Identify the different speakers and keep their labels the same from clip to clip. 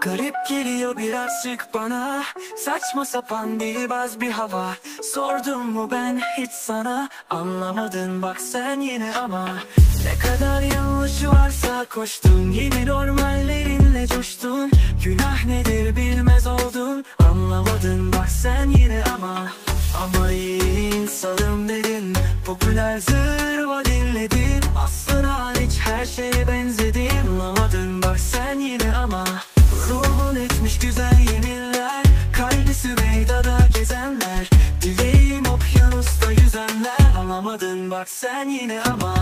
Speaker 1: Garip geliyor birazcık bana. Saçma sapan dilbaz bir hava. Sordum mu ben hiç sana? Anlamadın bak sen yine ama. Ne kadar yanlışı varsa koştun. Yine normallerinle coştun. Günah nedir bilmez oldun. Anlamadın bak sen yine ama. Ama iyi insanım dedin. Popüler zırva dinledin. Aslına hiç her şeye benzedin yine ama Ruhun etmiş güzel yeminler Kalbi Süveyda'da gezenler. Dileğim okyanusta yüzenler Anlamadın bak sen yine ama.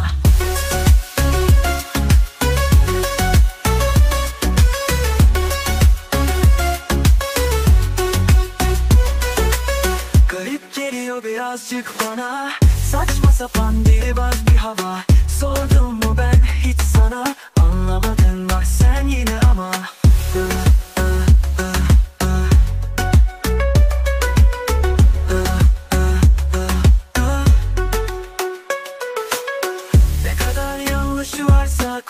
Speaker 1: Garip geliyor birazcık bana. Saçma sapan dilbaz bir hava. Sordum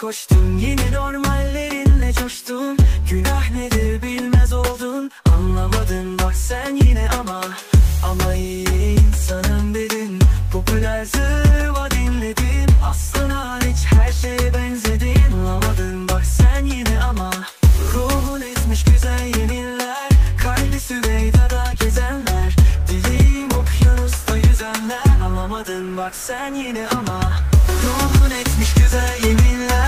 Speaker 1: koştun. Yine normallerinle coştun. Günah nedir bilmez oldun. Anlamadın bak sen yine ama. Ama iyi insanım dedin. Popüler zırva dinledin Aslına hiç her şeye benzedin Anlamadın bak sen yine ama. Ruhun etmiş güzel yeminler Kalbi Süveyda'da gezenler. Dileğim okyanusta yüzenler. Anlamadın bak sen yine ama. Ruhun etmiş güzel yeminler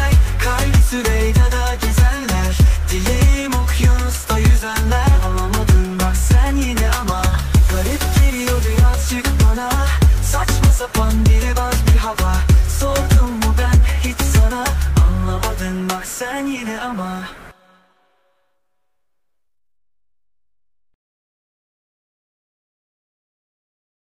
Speaker 1: hava Sordum mu ben hiç